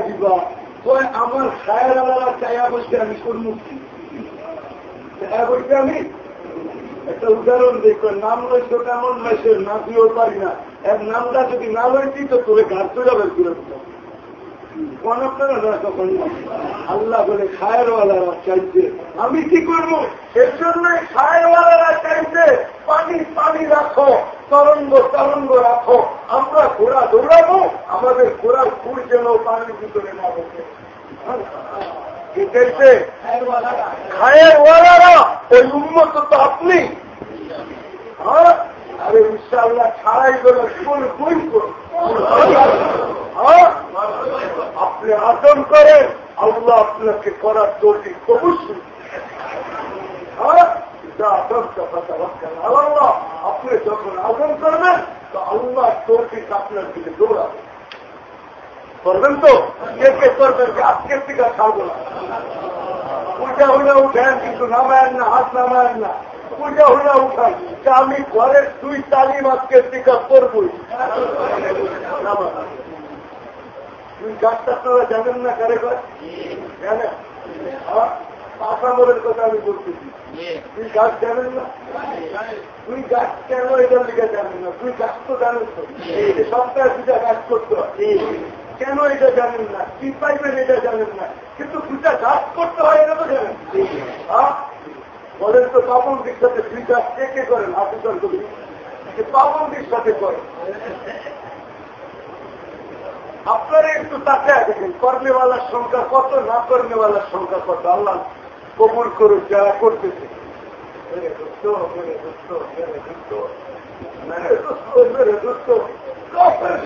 দিবা। কয়, আমার খায়ের আলাদা চায়া বসে আমি সন্মুখী চায়া বসে আমি? একটা উদাহরণ দেখো নাম লইছো কেমন? লইছে, না তুইও পারি না। এর নামটা যদি না লইছি তো তোরে ঘাটতে যাবে করে দিতাম। আল্লাহ বলে, খায়েরওয়ালারা চাইছে। আমি কি করব? এর জন্য খায়েরওয়ালারা চাইছে, পানি পানি রাখো, তরঙ্গ তরঙ্গ রাখো। আমরা ঘোড়া দৌড়াবো, আমাদের ঘোড়ার ফুল যেন পানির ভিতরে না বসে। আপনি। হ্যাঁ? আরে ইনশাআল্লাহ ছাড়াই গেলে কোন বই হ্যাঁ আদম করেন, আল্লাহ আপনাকে করার তৈরি অবশ্যই হ্যাঁ? আপনি যখন আদম করবেন, তো আল্লাহ তৌফিক আপনার দিকে দৌড়াবে। করবেন তো? কে? করবেন আজকের দিকে ছাড়বো না। উল্টা হলে উঠেন, কিন্তু নামায়েন না, হাত নামায়েন না। পূজা হলে উঠাই যে আমি ঘরের দুই তালিম আজকে টিকা করবই। তুই গাছটা তোরা জানেন না কারে জানেন আসামরের কথা আমি বলতেছি। তুই গাছ জানেন না? তুই গাছ কেন এটার দিকে জানেন না? তুই গাছ তো জানেন তো। সপ্তাহে দুটা গাছ করতে হয়। কেন এটা জানেন না? কি পাইবেন এটা জানেন না? কিন্তু দুটা গাছ করতে হয় এটা তো জানেন। বলেন তো পাবন্দির সাথে দুই কাজ কে কে করেন? কবি। যে পাবন্দির সাথে করেন। আপনারা একটু তাকায় দেখেন, কর্মেওয়ালার সংখ্যা কত, না কর্মেওয়ালার সংখ্যা কত? আল্লাহ কবুল করুক, যারা করতেছে।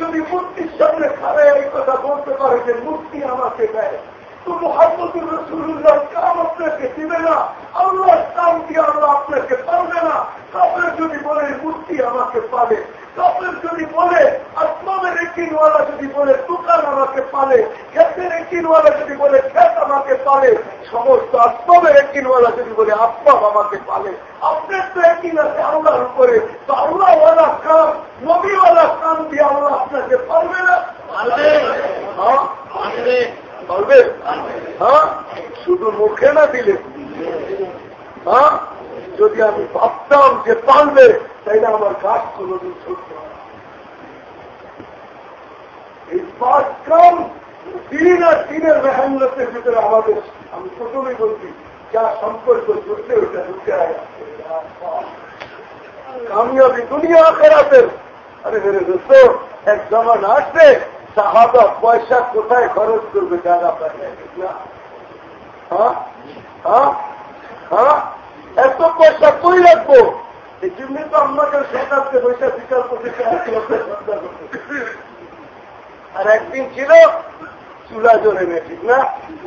যদি মূর্তির সামনে খারাপ এই কথা বলতে পারে যে মূর্তি আমাকে দেয়। তো মোহাম্মদুর রসুল্লাহ কাম আপনাকে দিবে না। আল্লাহ কাম দিয়ে আল্লাহ আপনাকে পারবে না। কাপের যদি বলে মূর্তি আমাকে পাবে। কাপের যদি বলে আসমানের একিনওয়ালা যদি বলে দোকান আমাকে পালে ক্ষেতের একিনওয়ালা যদি বলে ক্ষেত আমাকে পালে সমস্ত আসমানের একিনওয়ালা যদি বলে আব্বাব আমাকে পালে আপনার তো একিন আছে আল্লাহর উপরে। তো আল্লাহওয়ালা কাম নবীওয়ালা কাম দিয়ে আল্লাহ আপনাকে পারবে না। পারবে। হ্যাঁ? শুধু মুখে না দিলে। হ্যাঁ? যদি আমি ভাবতাম যে পারবে, তাইলে আমার কাজ কোনদিন ছুটত এই পাঁচ কাম দিন আর দিনের মেহান্নতের ভিতরে আমাদের, আমি প্রথমেই বলছি, যা সম্পর্ক জুড়তে ওটা ঢুকে কামিয়াবি দুনিয়া খেরাতের আরে মেরে দোস্ত, এক জমান আসবে সাহাবা পয়সা কোথায় খরচ করবে পায় হ্যাঁ? হ্যাঁ? হ্যাঁ? এত পয়সা কই রাখব? এই তো আমাকে সরকারকে পয়সা স্বীকার করতে আর একদিন ছিল, চুলা জ্বলে নেই, ঠিক না?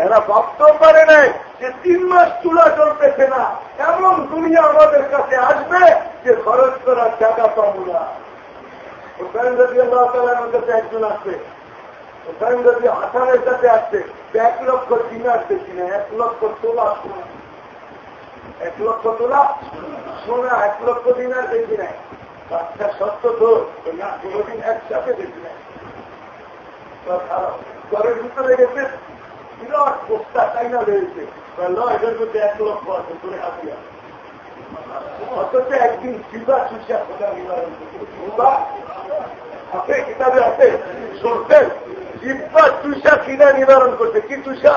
এরা ভাবতেও পারে নাই যে তিন মাস চুলা জ্বলতেছে না। এমন দুনিয়া আমাদের কাছে আসবে যে খরচ করার জায়গা পাবো না। ওখানে যদি আল্লাহ তালার কাছে একজন আসবে। ওখানে যদি হাসানের কাছে আসছে। এক লক্ষ দিনার দেখি না এক লক্ষ তোলা এক লক্ষ তোলা শোনা, এক লক্ষ দিনার দেখি নাই বাচ্চা সত্য তো না, কোনোদিন একসাথে দেখি নাই ঘরের ভিতরে গেছে, বিরাট বস্তা চাইনা রয়েছে। এটার মধ্যে এক লক্ষ আছে করে হাতিয়া অথচ একদিন শিবা চুষা খোঁজা নিবারণ কিতাবে আছে শুনতেন জিব্বা তুষা কিনা নিবারণ করছে। কি তুষা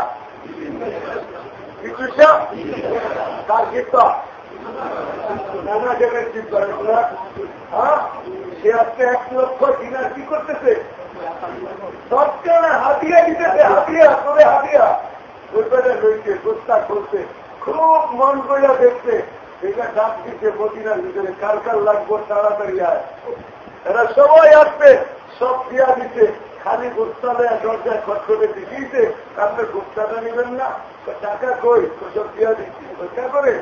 কি তুষা তার জিব্বা? নানা জায়গায় জিব্বা হ্যাঁ? সে আজকে কি করতেছে? সবকে হাতিয়া দিতেছে, হাতিয়া করে হাতিয়া। ওইখানে রয়েছে গোস্তা করছে। খুব মন করিয়া দেখছে। এটা ডাক দিচ্ছে মদিনার ভিতরে। কার কার লাগবো তাড়াতাড়ি আয়। এরা সবাই আসবে, সব দিয়া দিচ্ছে। খালি গুপ্তালে দরজায় খটখটে দিয়েছে আপনি গুপ্তাটা নেবেন না। টাকা কই? সব দিয়া দিচ্ছি। ওইটা করে?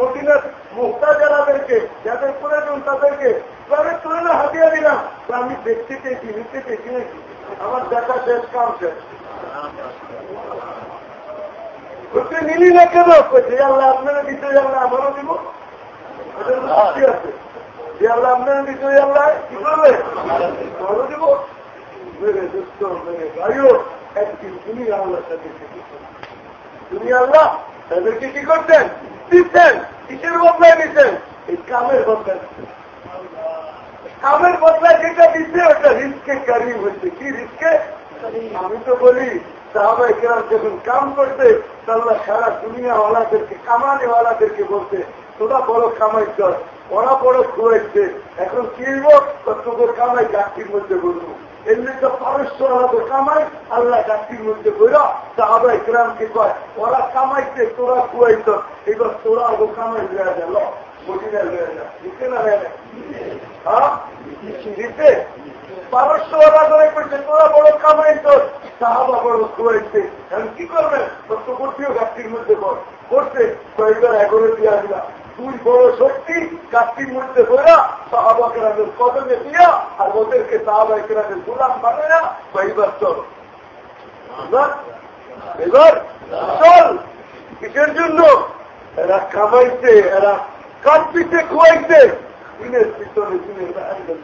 মদিনার মুক্তা যারাদেরকে যাদের প্রয়োজন তাদেরকে। তাদের তুলে না হাতিয়া দিলাম। আমি দেখতে চেয়েছি নিতে চেয়েছি নাকি আমার দেখা শেষ, কাম শেষ। নিলি না কেন? যে আল্লাহ আপনারা দিতে আল্লাহ আমারও দিব। আছে। যে আল্লাহ আপনারা দিতে আল্লাহ কি করবে? আমারও দিব। মেরে দুষ্ট মেরে ভাইও একদিন তুমি আল্লাহ তাদেরকে তুমি আল্লাহ তাদেরকে কি করতেন দিচ্ছেন কিসের বদলায় নিচ্ছেন এই কামের বদলায় কামের বদলায় যেটা দিচ্ছে ওটা রিস্কে কারি হচ্ছে কি রিস্কে আমি তো বলি সাহাবাই কেরাম যখন কাম করতে তাহলে সারা দুনিয়াওয়ালাদেরকে কামানিওয়ালাদেরকে বলতে তোরা বড় কামাই কর ওরা বড় খুয়াইছে এখন কি তোর কামাই গাছটির মধ্যে বলব এমনি তো পারস্য ওরা কামাই, আল্লাহ গাছটির মধ্যে বইরা সাহাবাই গ্রামকে কয়, ওরা কামাইছে, তোরা খুয়াইছ এবার তোরা ও কামাই দেওয়া গেল না হ্যাঁ? দিতে? পারস্য ওরা তোরা বড় কামাই তোর, সাহাবা বড় খুয়াইছে এখন কি করবেন? সত্যবর্তীয় গাছটির মধ্যে করছে কয়েকবার এগোরে দিয়ে আসলাম দুই বড় শক্তি, গাছটির মধ্যে ধরা সাহাবা কেরামের কদমে দিয়া আর ওদেরকে সাহাবা কেরামের গোলাম না এবার চল। এবার চল। কিসের জন্য? এরা কামাইছে, এরা কাঠ পিঠে খুয়াইছে। দিনের পিছনে, দিনের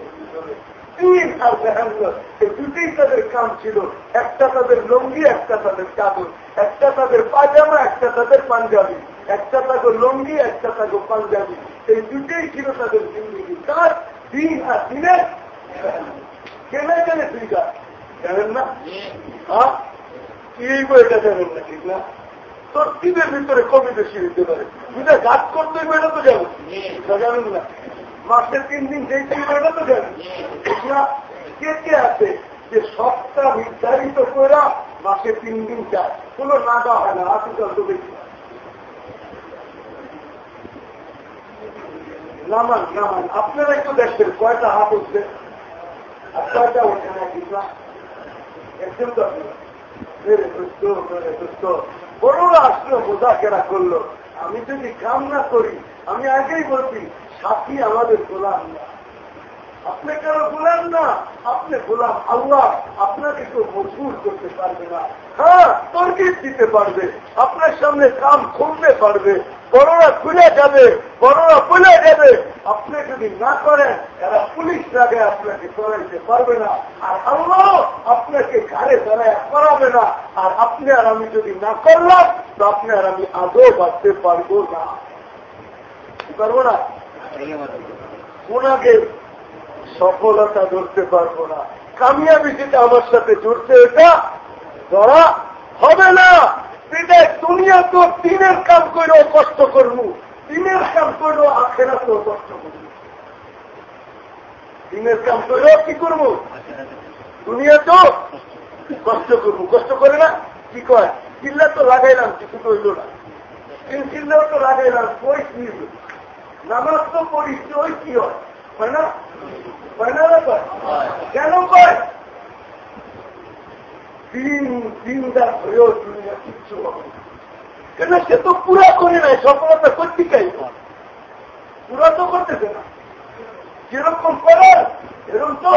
তিন আর জাহান্ন এই তাদের কাম ছিল। একটা তাদের লঙ্গি, একটা তাদের চাদর। একটা তাদের পাজামা একটা তাদের পাঞ্জাবি। একটা তাদের লঙ্গি, একটা তাদের পাঞ্জাবি। এই দুটোই ছিল তাদের জিন্দগি। তার দিন আর দিনের কেনে কেনে দুইটা? জানেন না? হ্যাঁ এই বইটা জানেন না ঠিক না? তোর ভিতরে কবি বেশি হইতে পারে। দুটা গাছ করতে এটা তো যাব জানেন না? মাসের তিন দিন যেই তিন এটা তো জানেন। না, কে কে আছে যে সপ্তাহ নির্ধারিত করে মাসে তিন দিন যায় কোন নাগা হয় না আসি তো বেশি নামান নামান আপনারা একটু দেখছেন কয়টা হাত উঠছে? আর কয়টা ওঠে না ঠিক না একজন তো আসলো বোঝা করল। আমি যদি কাম না করি, আমি আগেই বলছি, সাথী আমাদের গোলাম না। আপনি কেন গোলাম না, আপনি গোলাম আল্লাহ। আপনাকে কেউ মজবুর করতে পারবে না। হ্যাঁ তর্কিত দিতে পারবে। আপনার সামনে কাম খুলতে পারবে। বড়রা খুলে যাবে, বড়রা খুলে যাবে আপনি যদি না করেন এরা পুলিশ লাগে আপনাকে করাইতে পারবে না। আর আল্লাহ আপনাকে ঘাড়ে দাঁড়ায় করাবে না। আর আপনি আর আমি যদি না করলাম, তো আপনি আর আমি আদৌ বাঁচতে পারব না। পারব না? ওনাকে সফলতা ধরতে পারব না। কামিয়াবি যেটা আমার সাথে জুড়ছে এটা ধরা হবে না। এটা দুনিয়া তো দিনের কাম করেও কষ্ট করব, দিনের কাম করেও আখেরা তো কষ্ট করব। দিনের কাম করেও কি করব? দুনিয়া তো কষ্ট করব, কষ্ট করে না? কি কয়? চিল্লা তো লাগাইলাম, কিছু তো হইল না। চিল্লাও তো লাগাইলাম, কই কি নামাজ তো পড়িস, ওই কি হয়? না? হয় না কেন কয়? দিন দিনদার হয়েও কিচ্ছু হবে কেন? সে তো পুরা করে নাই, সফলতা করতে চাই পুরা তো করতেছে না। যেরকম করার এরকম তো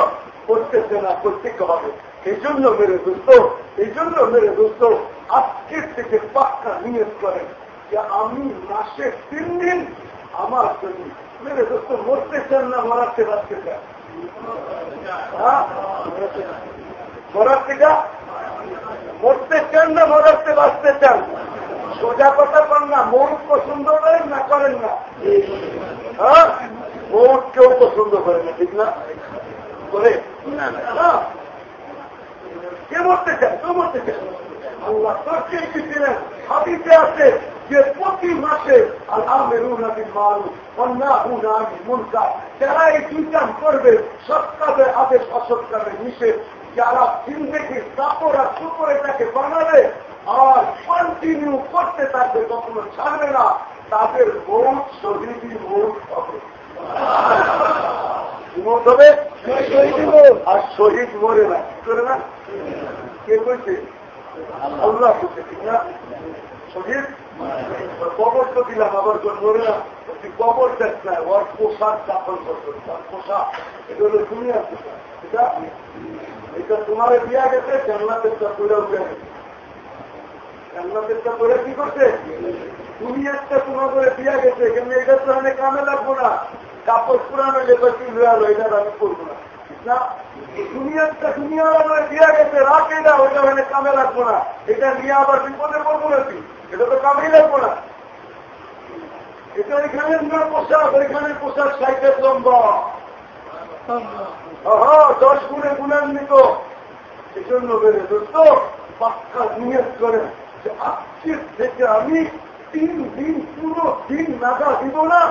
করতেছে না করতে হবে। এই জন্য মেরে দোস্ত, এই জন্য মেরে দোস্ত, আজকের থেকে পাক্কা নিয়োগ করেন যে আমি মাসে তিন দিন আমার জন্য মেরে দোস্ত, মরতে চান না মরাতে বাঁচতে চান মরতে চান না মরাতে বাঁচতে চান? সোজা কথা পান না মৌর পছন্দ করেন না করেন না? হ্যাঁ? মৌর কেউ পছন্দ করে না ঠিক না? করে কে মরতে চান কেউ মরতে চান আল্লাহ ছিলেন? হাতিতে আছে যে প্রতি মাসে যারা এই চিন্তান করবে সৎকাবে আদেশ অসৎকাবে নিষেধ যারা জিন্দগির কাপড় আর সুপরে তাকে বানাবে আর কন্টিনিউ করতে থাকবে কখনো ছাড়বে না, তাদের ভোট শহীদি ভোট হবে। মত হবে? আর শহীদ মরে না, কি করে না? কে বলছে? আল্লাহ শহীদ? কবর তো দিলাম, আবার না তুই কবর দেখ না, ওর পোশাক দাপন করতো তার পোশাক, এটা পোশাক। এটা এটা তোমার দিয়া গেছে, জান্নাতের উঠে গেছে। কি করছে? দুনিয়ারটা তোমার করে দিয়া গেছে, কিন্তু এটা তো আমি কামে লাগবো না। কাপড় পুরানো এটা আমি করব না। না আমরা দিয়া গেছে, রাখে না, ওইটা কামে রাখব না। এটা নিয়ে আবার বিপদে পড়ব নাকি? এটা তো রাখব না এটা এখানে না পোশাক এখানে পোশাক সাইকেল লম্বা। হ্যাঁ দশ গুণে গুণান্বিত। এজন্য বেড়ে দোস্ত পাক্কা নিয়োগ করে যে আজকের থেকে আমি তিন দিন পুরো দিন নাগা দিব না।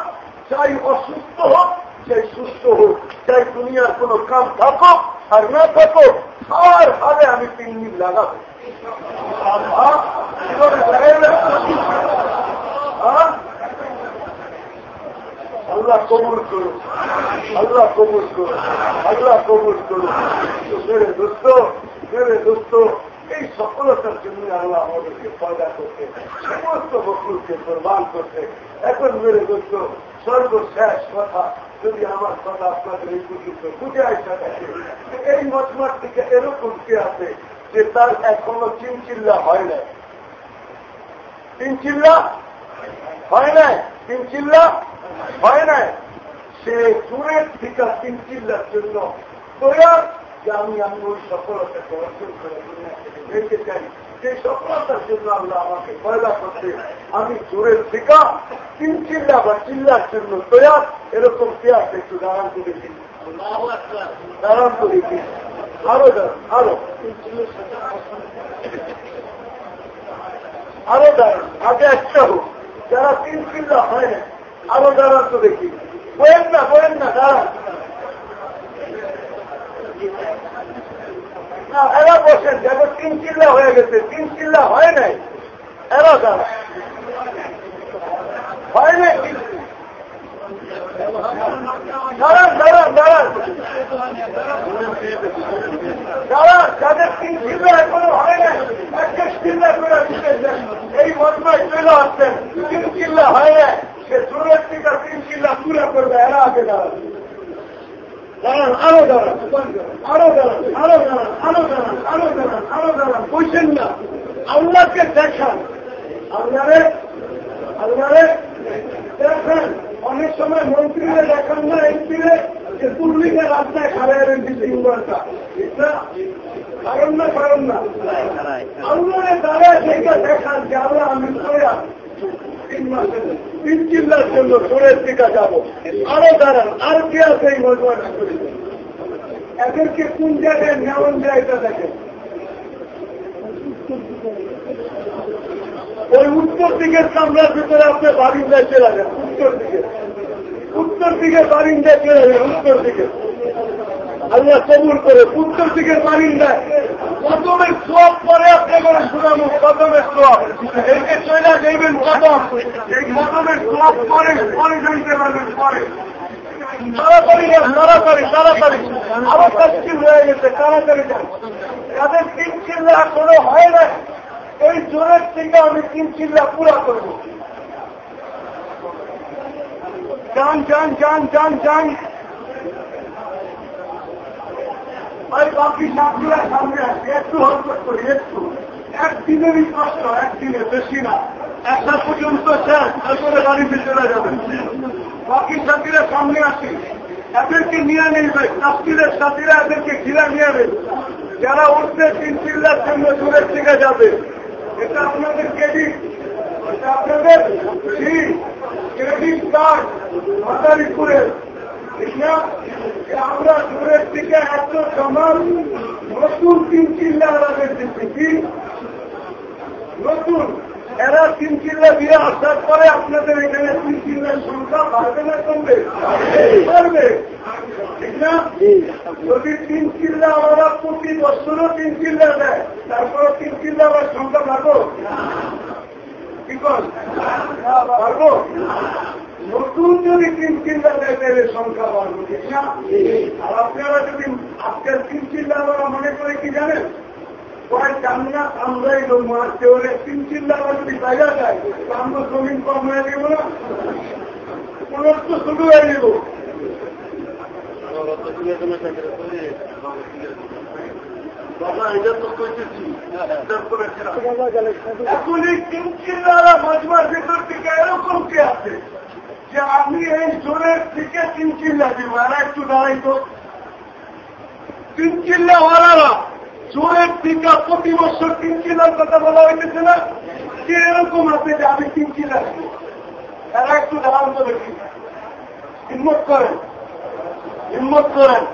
চাই অসুস্থ হোক চাই সুস্থ হোক চাই দুনিয়ার কোন কাম থাকুক আর না থাকুক আর হারে আমি তিন দিন লাগাবো। আল্লাহ কবুল করুন আল্লাহ কবুল করুন আল্লাহ কবুল করুন মেরে দোস্ত মেরে দোস্ত, এই সফলতার জন্য আল্লাহ আমাদেরকে পয়দা করতে সমস্ত বকুলকে প্রমাণ করতে এখন মেরে দোস্ত সর্বশেষ কথা যদি আমার কথা আপনাদের এই পর্যন্ত বুঝে আসা, এই মজমার থেকে এরকম কে আছে যে তার এখনও চিনচিল্লা হয় না চিনচিল্লা হয় নাই? চিনচিল্লা হয় নাই? সে দূরের থেকে চিনচিল্লার জন্য তৈয়ার, যে আমি আমি ওই সফলতাকে অর্জন করে দুনিয়া চাই সেই সফলতার জন্য আল্লাহ আমাকে পয়দা করতে আমি জোরের শিকা তিন চিল্লা বা চিল্লার জন্য তৈয়ার এরকম আছে একটু দাঁড়ান দেখি দাঁড়ান দেখি আরও দাঁড়ান আরও। আরও দাঁড়ান আগে একটা হোক। যারা তিন চিল্লা হয় না আরও দাঁড়ান তো দেখি বলেন না বলেন না দাঁড়ান। এরা বসেন দেখো, তিন চিল্লা হয়ে গেছে, তিন চিল্লা হয় নাই। এরা দাঁড়া হয় নাই হয় এই মজমায় চলে আসছেন, তিন চিল্লা হয় নাই। সে থেকে তিন চিল্লা পুরা করবে, এরা আগে দাঁড়ান দাঁড়ান, আরও দাঁড়ান আরও দাঁড়ান আরও দাঁড়ান আরও দাঁড়ান আরও দাঁড়ান আরও দাঁড়ান বুঝছেন না? আল্লাহকে দেখান। আল্লাহরে আল্লাহরে দেখেন। অনেক সময় মন্ত্রীরা দেখান না এমপিরে যে দুর্নীতির রাস্তায় খারাইবেন তিন ঘণ্টা কারণ না কারণ না? আল্লাহরে দাঁড়ায় সেইটা দেখান যে আল্লাহ আমি সয়া। তিন মাসের তিন চিল্লার জন্য সুরের দিকে যাব। আরও দাঁড়ান, আর কে আছে এই মজমাটা এদেরকে কোন জায়গায় নেওয়ান যায় এটা দেখেন ওই উত্তর দিকের কামরার ভিতরে আপনি বারিন্দায় চলে যান, উত্তর দিকে। উত্তর দিকে বারিন্দায় চলে যান, উত্তর দিকে। আল্লাহ কবুল করে উত্তর দিকের বারিন্দায়। কদমের সব পরে আপনি করে শুনাবো কদমের সব একে চলে যাইবেন কদম এই কদমের সব পরে পরে যাইতে পারবেন পরে। তাড়াতাড়ি তাড়াতাড়ি তাড়াতাড়ি। আরও কাজটি হয়ে গেছে হয় না আমি তিন ভাই, বাকি সামনে সামনে আসছে একটু হরকত করি একটু। একদিনেরই কষ্ট একদিনে বেশি না। একটা পর্যন্ত শেষ, তারপরে বাড়িতে চলে যাবেন। বাকি সাথীরা সামনে আসি এদেরকে নিয়ে নেবে, সাথীদের সাথীরা এদেরকে ঘিরা নিয়ে নেবে। যারা উঠতে তিন চিল্লার জন্য দূরের থেকে যাবে। এটা আপনাদের ক্রেডিট এটা আপনাদের ক্রেডিট কার্ড মাতারিপুরের আমরা দূরের থেকে এত সমান নতুন তিন চিল্লা আমাদের দিচ্ছি কি? নতুন। এরা তিন চিল্লা দিয়ে আসার পরে আপনাদের এখানে তিন চিল্লার সংখ্যা বাড়বে না কমবে? বাড়বে। ঠিক না? যদি তিন চিল্লা আমরা প্রতি বছরও তিন চিল্লা দেয় তারপরে তিন চিল্লা আবার সংখ্যা পাবো কি কর? পারব নতুন যদি তিন চিল্লা দেয় তাহলে সংখ্যা বাড়বো ঠিক না? আর আপনারা যদি আজকের তিন চিল্লা আমরা মনে করে কি জানেন? কয় কান্না আমরাই লোক মারতে হলে তিন চিল্লা আবার যদি বাইরে যায় আমরা জমিন কম হয়ে দেবো না? পুনর্ত শুরু হয়ে যাব বাবা এটা তো কইতেছি। এখন এই তিন চিল্লারা মজমার ভিতর থেকে এরকম কে আছে যে আমি এই জোরের চিল্লা দিব আর একটু দাঁড়াই তো তিন চিল্লাওয়ালারা চোরের টিকা প্রতি বছর তিন চিল্লার কথা বলা হইতেছে না? কে এরকম আছে যে আমি তিন চিল্লা তারা একটু দাঁড়ান তো দেখি। হিম্মত করেন। হিম্মত করেন।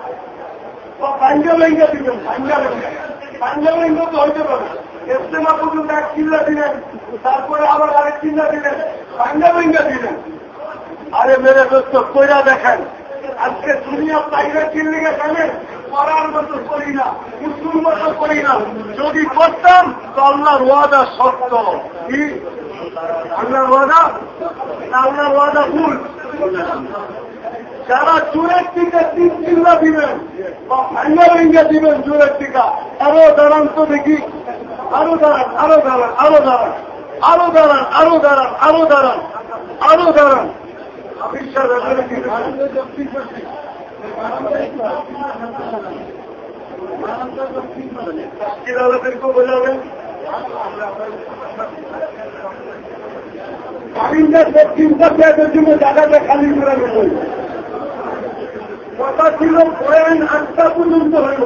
পাঞ্জা ভেঙ্গা দিবেন, পাঞ্জা ভেঙ্গা পাঞ্জা ভেঙ্গা তো হইতে পারে। ইস্তেমা পর্যন্ত এক চিল্লা দিলেন, তারপরে আবার আরেক চিল্লা দিলেন, পাঞ্জা ভেঙ্গা দিলেন। আরে মেরে দোস্ত, কইরা দেখেন। আজকে দুনিয়া বাইরে চিল্লিকে জানেন করার মতো করি না, মুসলিম মতো করি না। যদি করতাম, তো আল্লাহর ওয়াদা সত্য। কি? আল্লাহর ওয়াদা? আল্লাহর ওয়াদা ভুল। যারা চুরের টিকা তিন চিল্লা দিবেন, বা ভাঙ্গা ভেঙ্গা দিবেন চুরের টিকা, আরও দাঁড়ান তো দেখি। আরও দাঁড়ান আরও দাঁড়ান আরও দাঁড়ান। আরও দাঁড়ান আরও দাঁড়ান আরও দাঁড়ান আরও দাঁড়ান। চিন্তা জন্য জায়গাটা খালি করে দেব কথা ছিল পয়েন্ট আটটা পর্যন্ত হইল,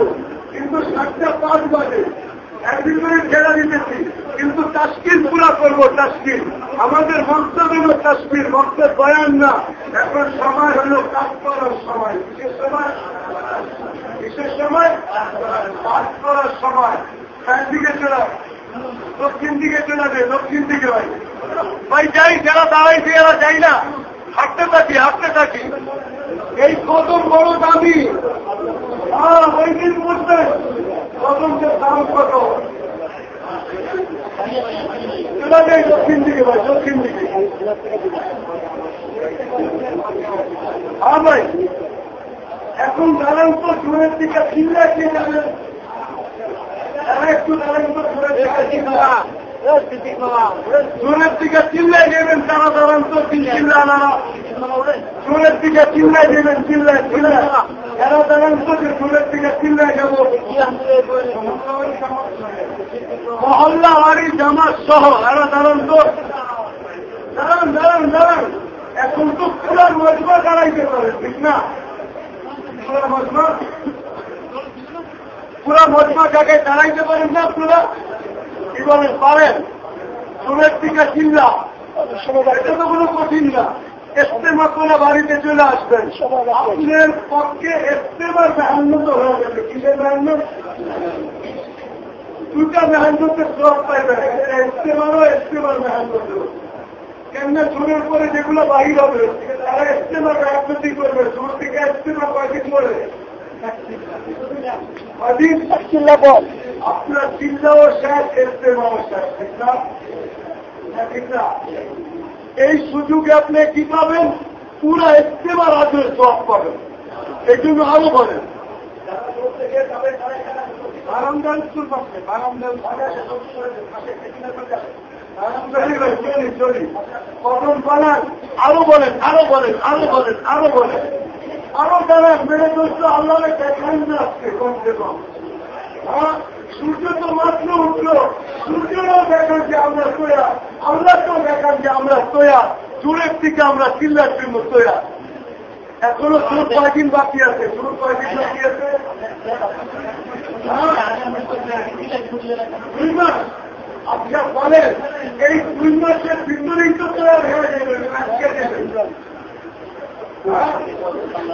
কিন্তু সাতটা পাঁচ বাজে। একদিন করে ছেড়ে দিতেছি কিন্তু তাস্কির পুরা করব তাস্কির আমাদের মন্তব্য হল তাস্কির মন্ত্রের বয়ান না। এখন সময় হল কাজ করার সময়। বিশেষ সময়? বিশেষ সময়? কাজ করার সময়। চার দিকে চলে। দক্ষিণ দিকে চলে যাবে দক্ষিণ দিকে ভাই ভাই, যাই, যারা দাঁড়াইছে, এরা যাই না। হাঁটতে থাকি হাঁটতে থাকি। এই কদম বড় দামি। হ্যাঁ ওই দিন বুঝবেন কদমকে দাম কত চলে যাই দক্ষিণ দিকে ভাই দক্ষিণ দিকে। হ্যাঁ ভাই এখন দাঁড়ান তো জোরের দিকে চিল্লা কে তারা একটু দাঁড়ান তো জোরের দিকে চিল্লা দিকে দেবেন তারা দাঁড়ান তো চিল্লা নারা জোরের দিকে চিল্লাই দেবেন, চিল্লাই চিল্লা এরা তো যে জোরের দিকে চিল্লাই যাব। মহল্লা, বাড়ি, জামাত সহ, এরা দাঁড়ান তো। দাঁড়ান দাঁড়ান দাঁড়ান এখন তো পুরার মজমা দাঁড়াইতে পারে, ঠিক না? পুরা পুরা মজমা জায়গায় দাঁড়াইতে পারেন না পুরা কি বলেন, পারেন? সুরের টিকা চিল্লা। এটা কোনো কঠিন না। এস্তেমা করে বাড়িতে চলে আসবেন। আপনার পক্ষে এস্তেমার মেহান্নত হয়ে যাবে। কিসের মেহান্নত দুটা মেহান্নতের সব পাইবেন এস্তেমারও এস্তেমার মেহান্নত কেননা সুরের পরে যেগুলো বাহির হবে, তারা এস্তেমার মেহান্নতি করবে। সুর থেকে এস্তেমা কয়দিন করে? আপনার চিল্লাও শেষ এস্তেমাও শেষ। ঠিক না? ঠিক না? এই সুযোগে আপনি কি পাবেন পুরা ইস্তেমার আজের সব পাবেন এই জন্য আরও বলেন আরও বলেন আরও বলেন আরও বলেন আরও বলেন আরও যারা মেরে দোস্ত আল্লাহ দেখান না আজকে কমসে কম সূর্য তো মাত্র উঠল। সূর্যরাও দেখান যে আমরা তোয়া আল্লাহ তো দেখান যে আমরা তোয়া চুরের থেকে আমরা চিল্লার জন্য তোয়া এখনও চোর কয়দিন বাকি আছে? চোর কয়দিন বাকি আছে? দুই মাস। আচ্ছা বলেন, এই দুই মাসের ভিতরেই তো তৈরি হয়ে যাবে আজকে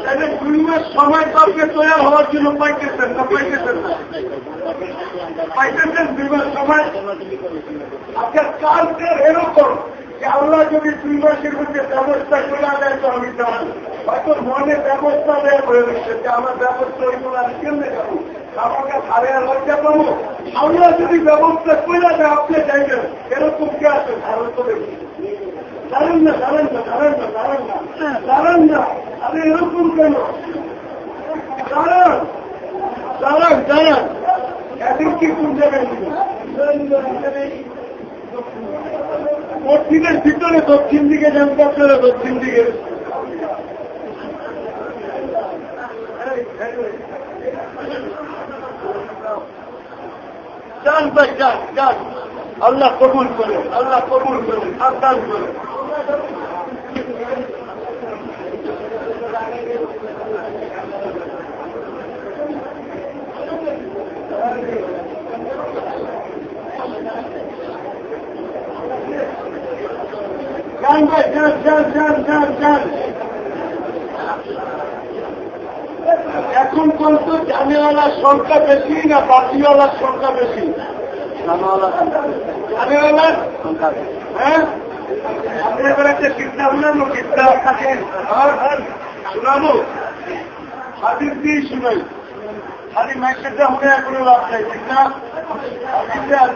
তাহলে মাস সময় তর্কে তৈরি হওয়ার জন্য পাইতেছেন না পাইতেছেন না? পাইতেছেন দুই মাস সময় আপনার কালকে এরকম যে আল্লাহ যদি দুই মাসের মধ্যে ব্যবস্থা করে দেয় তো আমি জানি হয়তো মনে ব্যবস্থা দেয় হয়ে গেছে যে আমার ব্যবস্থা না আমি কেমনে যাব? আমাকে আর লজ্জা পাবো আল্লাহ যদি ব্যবস্থা করে দেয়, আপনি যাইবেন। এরকম কে আছে? দাঁড়ান না না না না। না। আরে এরকম কেন? কি কোন জায়গায় ভিতরে দক্ষিণ দিকে জানতে করে দক্ষিণ দিকে যান ভাই যান যান আল্লাহ কবুল করে, আল্লাহ কবুল করে আদান করে। যান ভাই যান যান যান যান যান এখন পর্যন্ত জানেওয়ালার সংখ্যা বেশি না বাকিওয়ালার সংখ্যা বেশি? হ্যাঁ? দিয়ে শুনাই। খালি মনে এখনও লাভ নাই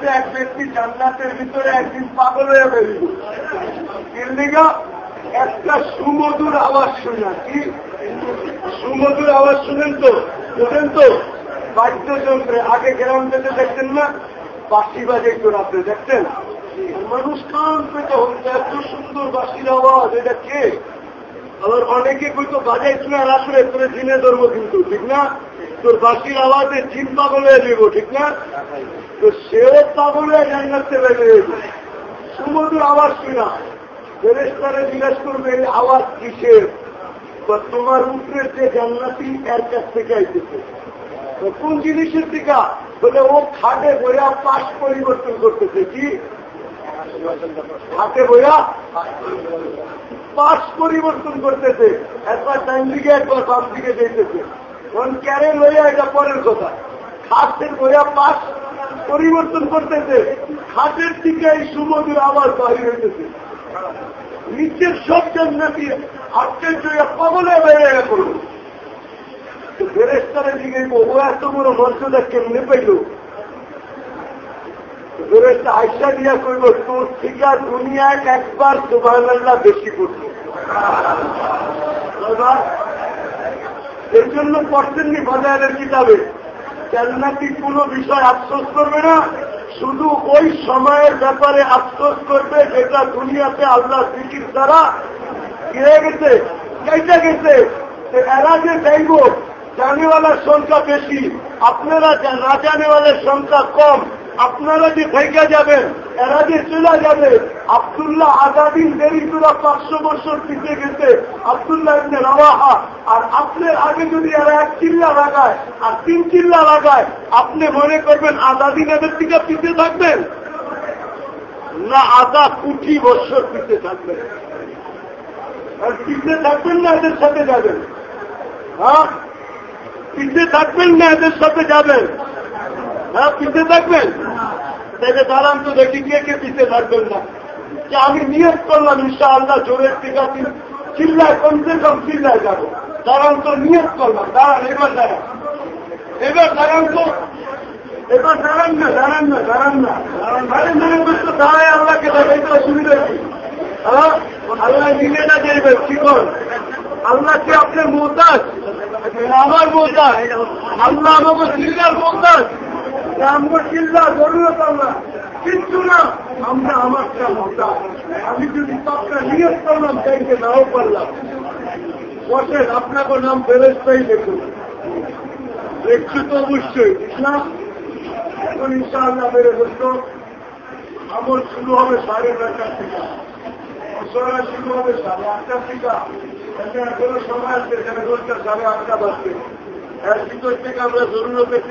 এক ব্যক্তি জান্নাতের ভিতরে একদিন পাগল হয়ে বেরিয়ে একটা সুমধুর আওয়াজ শুনা, কি? সুমধুর আওয়াজ শুনেন তো শুনেন তো। বাদ্যযন্ত্রে আগে গ্রাম যেতে দেখতেন না বাসি বাজে একটু রাত্রে দেখতেন। মানুষ কান পেতে হচ্ছে, এত সুন্দর বাসির আওয়াজ, এটা কে? আবার অনেকে কইতো, বাজাই শুনে রাত্রে তোরে জিনে ধরবো কিন্তু, ঠিক না? তোর বাসির আওয়াজে জিন পাগল হয়ে দেবো ঠিক না? তো সেও পাগল হয়ে জান্নাতে বেরিয়ে সুমধুর আওয়াজ শুনা। ফেরেস্তারে জিজ্ঞেস করবে, এই আওয়াজ কিসের? বা তোমার উপরে যে জান্নাতি এর কাছ থেকে আইতেছে। কোন জিনিসের টিকা বলে ও খাটে বইয়া পাশ পরিবর্তন করতেছে, কি? খাটে বইয়া পাশ পরিবর্তন করতেছে। একবার ডান দিকে, একবার বাম দিকে যেতেছে কোন ক্যারে লইয়া এটা পরের কথা। খাটের বইয়া পাশ পরিবর্তন করতেছে। খাটের দিকে এই সুমধুর আবার বাহির হইতেছে। নিচের সব জান্নাতি আশ্চর্য পাগলে বেড়ে করল ফেরেস্তারের দিকে ও এত বড় মর্যাদা কেমনে পাইল? ফেরেস্তা আইসা দিয়া করব তোর ঠিকা দুনিয়ায় একবার সুবাহ বেশি করছে। এর জন্য পড়ছেননি বাজারের কিতাবে জান্নাতি কোনো বিষয় আফসোস করবে না? শুধু ওই সময়ের ব্যাপারে আফসোস করবে যেটা দুনিয়াতে আল্লাহ সিকির দ্বারা কিনে গেছে, কেটে গেছে। এরা যে দেখব জানেওয়ালার সংখ্যা বেশি। আপনারা না জানেওয়ালার সংখ্যা কম। আপনারা যে ভেঙে যাবেন, এরা যে চলে যাবে, আবদুল্লাহ আজাদিন দেরি তোরা পাঁচশো বছর পিছিয়ে গেছে। আবদুল্লাহ ইবনে রাওয়াহা, আর আপনার আগে যদি এরা এক চিল্লা লাগায়, আর তিন চিল্লা লাগায়, আপনি মনে করবেন আজাদিন এদের থেকে পিছিয়ে থাকবেন? না আধা কুটি বছর পিছিয়ে থাকবেন। আর পিছিয়ে থাকবেন না, এদের সাথে যাবেন। হ্যাঁ? পিছিয়ে থাকবেন না, এদের সাথে যাবেন। হ্যাঁ পিছিয়ে থাকবেন? দেখে দাঁড়ান তো দেখি কে কে পিছিয়ে থাকবেন না। যে আমি নিয়োগ করলাম ইনশা আল্লাহ জোরের টিকা চিল্লায়, কমসে কম চিল্লায় যাব। দাঁড়ান তো নিয়োগ করলাম, দাঁড়ান, এবার দাঁড়ান। এবার দাঁড়ান তো, এবার দাঁড়ান না দাঁড়ান না দাঁড়ান না। আরে মনে করতো দাঁড়ায় আল্লাহকে দেখাইতে অসুবিধা কি? হ্যাঁ? আল্লাহ নিজে না যাইবে কি কর আল্লাহ কি আপনার মোহতাজ আমার মোহতাজ আল্লাহ আমাকে চিল্লার মোহতাজ আমরা চিল্লা জরুরত আল্লাহ। কিচ্ছু না, আমরা আমারটা মোহতাজ আমি যদি সবটা নিয়োগ করলাম চাইতে নাও পারলাম। বসেন, আপনাকে নাম ফেরস্তাই দেখুন। দেখছি তো অবশ্যই ইসলাম এখন ইনশাআল্লাহ মেরে বলতো আমল শুরু হবে সাড়ে নয়টার থেকে মশলা শুরু হবে সাড়ে আটটার থেকে এখানে এখনও সময় আছে, এখানে দশটা, সাড়ে আটটা বাজছে এর ভিতর থেকে আমরা জরুরতের